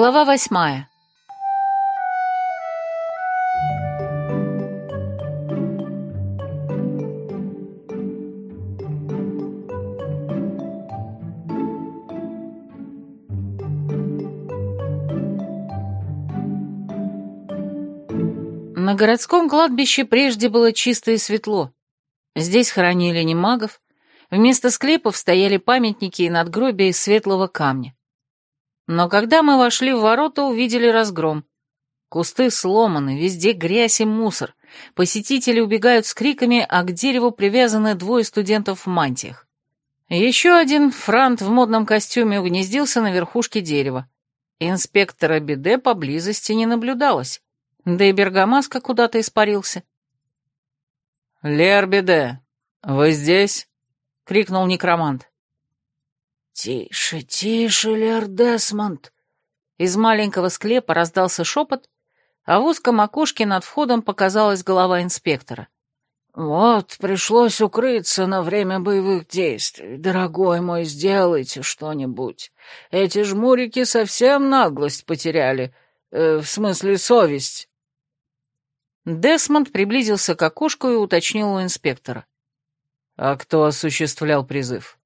Глава восьмая. На городском кладбище прежде было чисто и светло. Здесь хоронили не магов, вместо склепов стояли памятники и надгробия из светлого камня. Но когда мы вошли в ворота, увидели разгром. Кусты сломаны, везде грязь и мусор. Посетители убегают с криками, а к дереву привязаны двое студентов в мантиях. Еще один франт в модном костюме угнездился на верхушке дерева. Инспектора Биде поблизости не наблюдалось. Да и Бергамаска куда-то испарился. «Лер Биде, вы здесь?» — крикнул некромант. «Тише, тише, Лер Десмонд!» Из маленького склепа раздался шепот, а в узком окошке над входом показалась голова инспектора. «Вот, пришлось укрыться на время боевых действий. Дорогой мой, сделайте что-нибудь. Эти жмурики совсем наглость потеряли. Э, в смысле, совесть». Десмонд приблизился к окошку и уточнил у инспектора. «А кто осуществлял призыв?»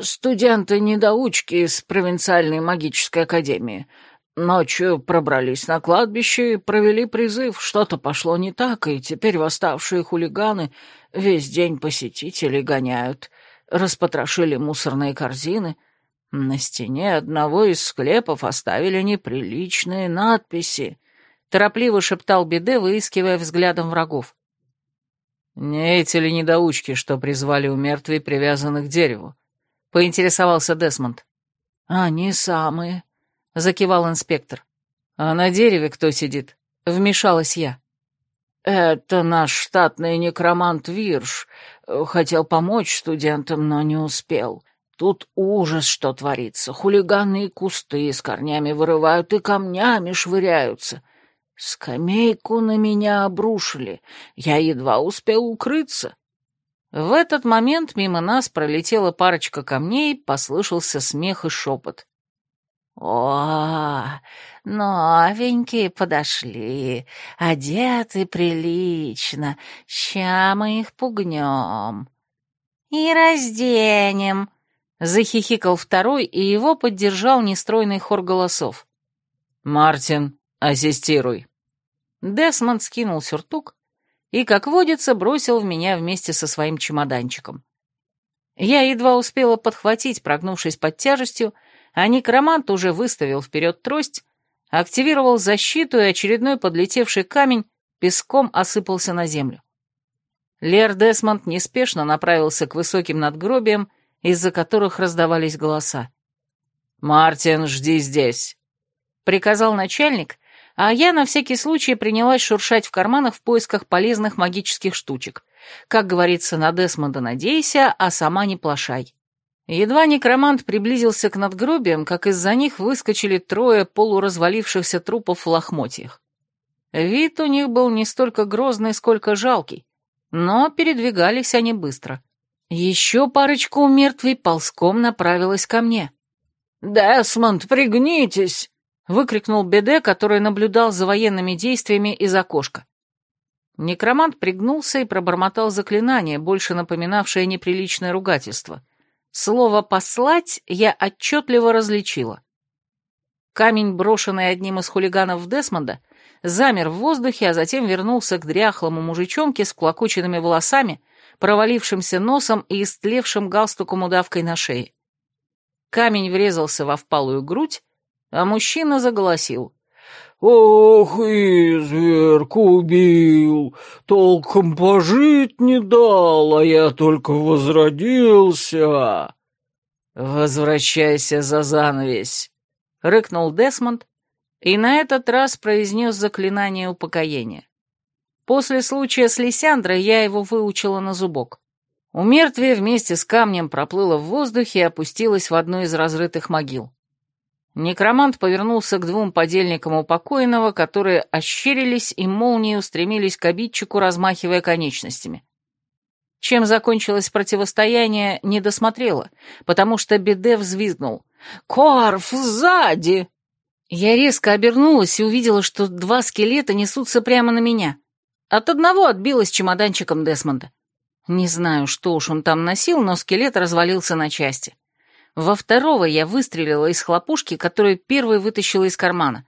Студенты-недоучки из провинциальной магической академии. Ночью пробрались на кладбище и провели призыв. Что-то пошло не так, и теперь восставшие хулиганы весь день посетителей гоняют. Распотрошили мусорные корзины. На стене одного из склепов оставили неприличные надписи. Торопливо шептал Беде, выискивая взглядом врагов. «Не эти ли недоучки, что призвали у мертвей, привязанных к дереву?» Поинтересовался Десмонд. «Они самые», — закивал инспектор. «А на дереве кто сидит?» — вмешалась я. «Это наш штатный некромант Вирш. Хотел помочь студентам, но не успел. Тут ужас, что творится. Хулиганы и кусты с корнями вырывают и камнями швыряются. Скамейку на меня обрушили. Я едва успел укрыться». В этот момент мимо нас пролетела парочка камней, послышался смех и шепот. «О, новенькие подошли, одеты прилично, ща мы их пугнем». «И разденем», — захихикал второй, и его поддержал нестройный хор голосов. «Мартин, ассистируй». Десмонд скинул сюртук, и, как водится, бросил в меня вместе со своим чемоданчиком. Я едва успела подхватить, прогнувшись под тяжестью, а некромант уже выставил вперед трость, активировал защиту, и очередной подлетевший камень песком осыпался на землю. Лер Десмонд неспешно направился к высоким надгробиям, из-за которых раздавались голоса. «Мартин, жди здесь», — приказал начальник, а я на всякий случай принялась шуршать в карманах в поисках полезных магических штучек. Как говорится, на Десмонда надейся, а сама не плашай. Едва некромант приблизился к надгробиям, как из-за них выскочили трое полуразвалившихся трупов в лохмотьях. Вид у них был не столько грозный, сколько жалкий, но передвигались они быстро. Еще парочка у мертвей ползком направилась ко мне. «Десмонд, пригнитесь!» — выкрикнул Беде, который наблюдал за военными действиями из окошка. Некромант пригнулся и пробормотал заклинание, больше напоминавшее неприличное ругательство. Слово «послать» я отчетливо различила. Камень, брошенный одним из хулиганов Десмонда, замер в воздухе, а затем вернулся к дряхлому мужичонке с клокоченными волосами, провалившимся носом и истлевшим галстуком удавкой на шее. Камень врезался во впалую грудь, а мужчина заголосил. «Ох, изверг убил, толком пожить не дал, а я только возродился». «Возвращайся за занавесь», — рыкнул Десмонд и на этот раз произнес заклинание упокоения. После случая с Лисяндрой я его выучила на зубок. У мертвия вместе с камнем проплыла в воздухе и опустилась в одну из разрытых могил. Некромант повернулся к двум подельникам упокоенного, которые ощерились и молнией устремились к обидчику, размахивая конечностями. Чем закончилось противостояние, не досмотрела, потому что Беде взвизгнул. «Корф, сзади!» Я резко обернулась и увидела, что два скелета несутся прямо на меня. От одного отбилась чемоданчиком Десмонда. Не знаю, что уж он там носил, но скелет развалился на части. Во второго я выстрелила из хлопушки, которую первой вытащила из кармана.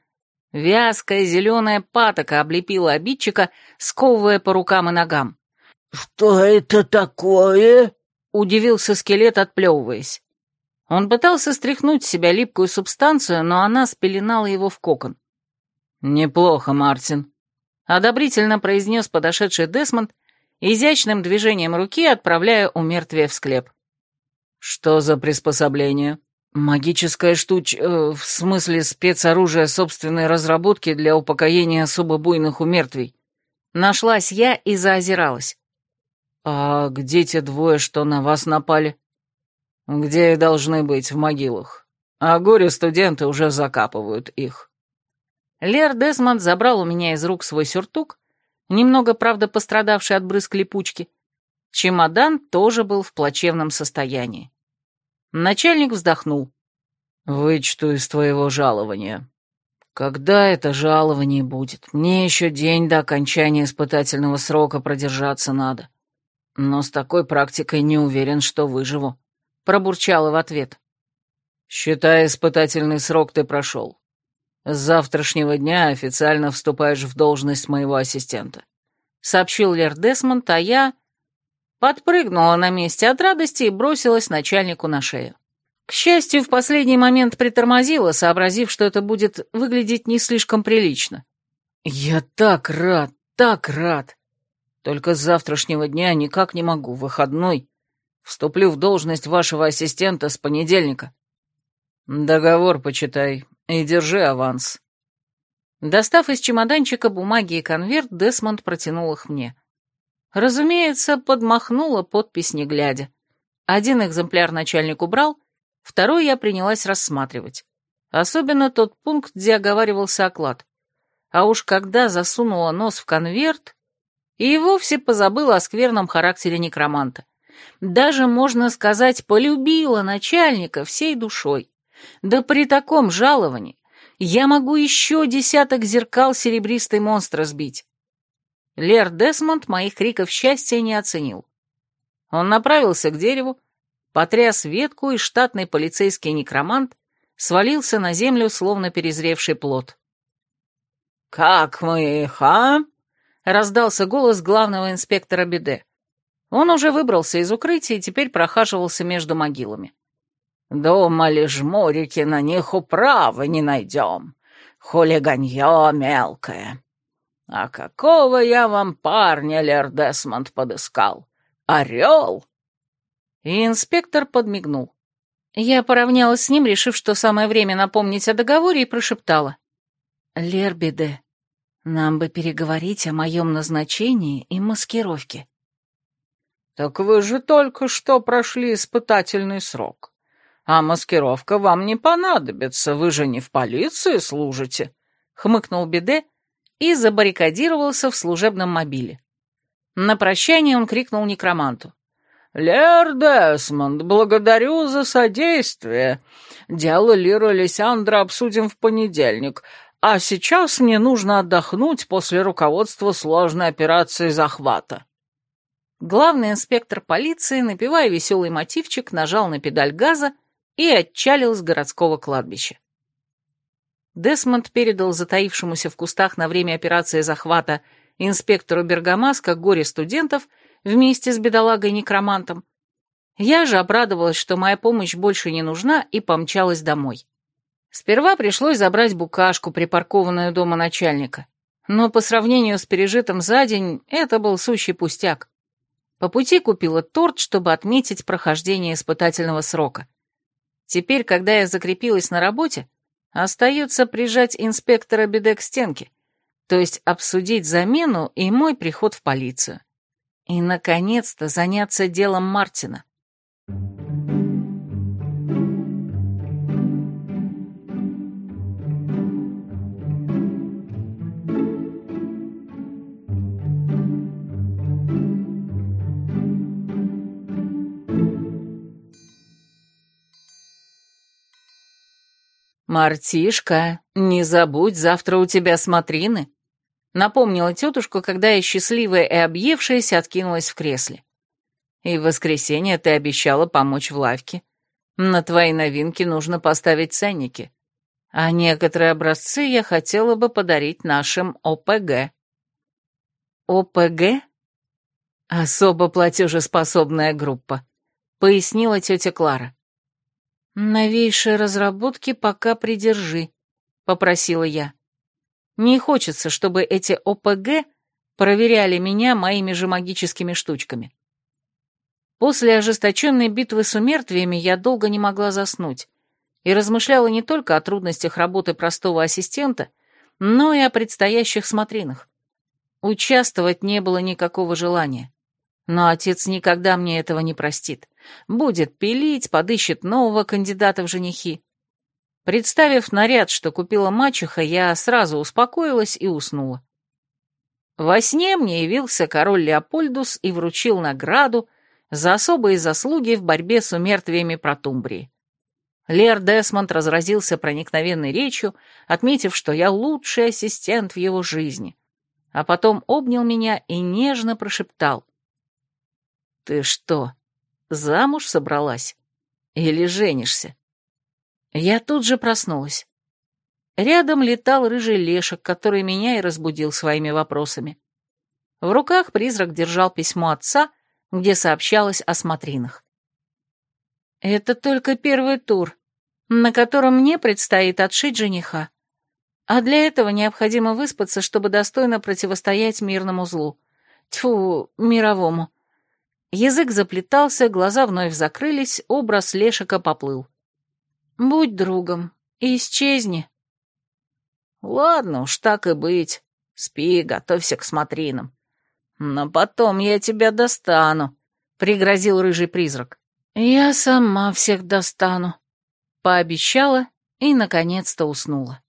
Вязкая зеленая патока облепила обидчика, сковывая по рукам и ногам. «Что это такое?» — удивился скелет, отплевываясь. Он пытался стряхнуть с себя липкую субстанцию, но она спеленала его в кокон. «Неплохо, Мартин», — одобрительно произнес подошедший Десмонд, изящным движением руки отправляя у мертвия в склеп. «Что за приспособление?» «Магическая штуч... Э, в смысле спецоружие собственной разработки для упокоения особо буйных умертвий». Нашлась я и заозиралась. «А где те двое, что на вас напали?» «Где и должны быть, в могилах. А горе-студенты уже закапывают их». Лер Десмонд забрал у меня из рук свой сюртук, немного, правда, пострадавший от брызг липучки. Чемодан тоже был в плачевном состоянии. Начальник вздохнул. «Вычту из твоего жалования. Когда это жалование будет? Мне еще день до окончания испытательного срока продержаться надо. Но с такой практикой не уверен, что выживу», — пробурчала в ответ. «Считай, испытательный срок ты прошел. С завтрашнего дня официально вступаешь в должность моего ассистента», — сообщил Лер Десмонд, а я подпрыгнула на месте от радости и бросилась начальнику на шею. К счастью, в последний момент притормозила, сообразив, что это будет выглядеть не слишком прилично. «Я так рад, так рад! Только с завтрашнего дня никак не могу, выходной. Вступлю в должность вашего ассистента с понедельника. Договор почитай и держи аванс». Достав из чемоданчика бумаги и конверт, Десмонд протянул их мне. Разумеется, подмахнула подпись не глядя. Один экземпляр начальник убрал, второй я принялась рассматривать. Особенно тот пункт, где оговаривался оклад. А уж когда засунула нос в конверт, и вовсе позабыла о скверном характере некроманта. Даже, можно сказать, полюбила начальника всей душой. Да при таком жаловании я могу еще десяток зеркал серебристый монстра сбить. Лер Десмонд моих криков счастья не оценил. Он направился к дереву, потряс ветку, и штатный полицейский некромант свалился на землю, словно перезревший плод. «Как мы их, а?» — раздался голос главного инспектора Беде. Он уже выбрался из укрытия и теперь прохаживался между могилами. «Думали, жмурики, на них управы не найдем. Хулиганье мелкое. «А какого я вам парня, Лер Десмонд, подыскал? Орел?» И инспектор подмигнул. Я поравнялась с ним, решив, что самое время напомнить о договоре, и прошептала. «Лербиде, нам бы переговорить о моем назначении и маскировке». «Так вы же только что прошли испытательный срок. А маскировка вам не понадобится, вы же не в полиции служите», — хмыкнул Биде, — и забаррикадировался в служебном мобиле. На прощание он крикнул некроманту. «Лер Десмонд, благодарю за содействие. Дело Лира Лисяндра обсудим в понедельник, а сейчас мне нужно отдохнуть после руководства сложной операции захвата». Главный инспектор полиции, напевая веселый мотивчик, нажал на педаль газа и отчалил с городского кладбища. Десмонд передал затаившемуся в кустах на время операции захвата инспектору Бергамаска горе студентов вместе с бедолагой-некромантом. Я же обрадовалась, что моя помощь больше не нужна, и помчалась домой. Сперва пришлось забрать букашку, припаркованную дома начальника. Но по сравнению с пережитым за день, это был сущий пустяк. По пути купила торт, чтобы отметить прохождение испытательного срока. Теперь, когда я закрепилась на работе, Остается прижать инспектора Беде к стенке, то есть обсудить замену и мой приход в полицию. И, наконец-то, заняться делом Мартина. «Мартишка, не забудь, завтра у тебя смотрины», — напомнила тетушка, когда я, счастливая и объевшаяся, откинулась в кресле. «И в воскресенье ты обещала помочь в лавке. На твои новинки нужно поставить ценники, а некоторые образцы я хотела бы подарить нашим ОПГ». «ОПГ?» «Особо платежеспособная группа», — пояснила тетя Клара. «Новейшие разработки пока придержи», — попросила я. «Не хочется, чтобы эти ОПГ проверяли меня моими же магическими штучками». После ожесточенной битвы с умертвиями я долго не могла заснуть и размышляла не только о трудностях работы простого ассистента, но и о предстоящих смотринах. Участвовать не было никакого желания. Но отец никогда мне этого не простит. Будет пилить, подыщет нового кандидата в женихи. Представив наряд, что купила мачеха, я сразу успокоилась и уснула. Во сне мне явился король Леопольдус и вручил награду за особые заслуги в борьбе с умертвиями Протумбрии. Лер Десмонд разразился проникновенной речью, отметив, что я лучший ассистент в его жизни, а потом обнял меня и нежно прошептал. «Ты что, Замуж собралась? Или женишься? Я тут же проснулась. Рядом летал рыжий лешек, который меня и разбудил своими вопросами. В руках призрак держал письмо отца, где сообщалось о смотринах. «Это только первый тур, на котором мне предстоит отшить жениха. А для этого необходимо выспаться, чтобы достойно противостоять мирному злу. Тьфу, мировому. Язык заплетался, глаза вновь закрылись, образ Лешика поплыл. «Будь другом и исчезни». «Ладно уж, так и быть. Спи, готовься к смотринам. Но потом я тебя достану», — пригрозил рыжий призрак. «Я сама всех достану», — пообещала и, наконец-то, уснула.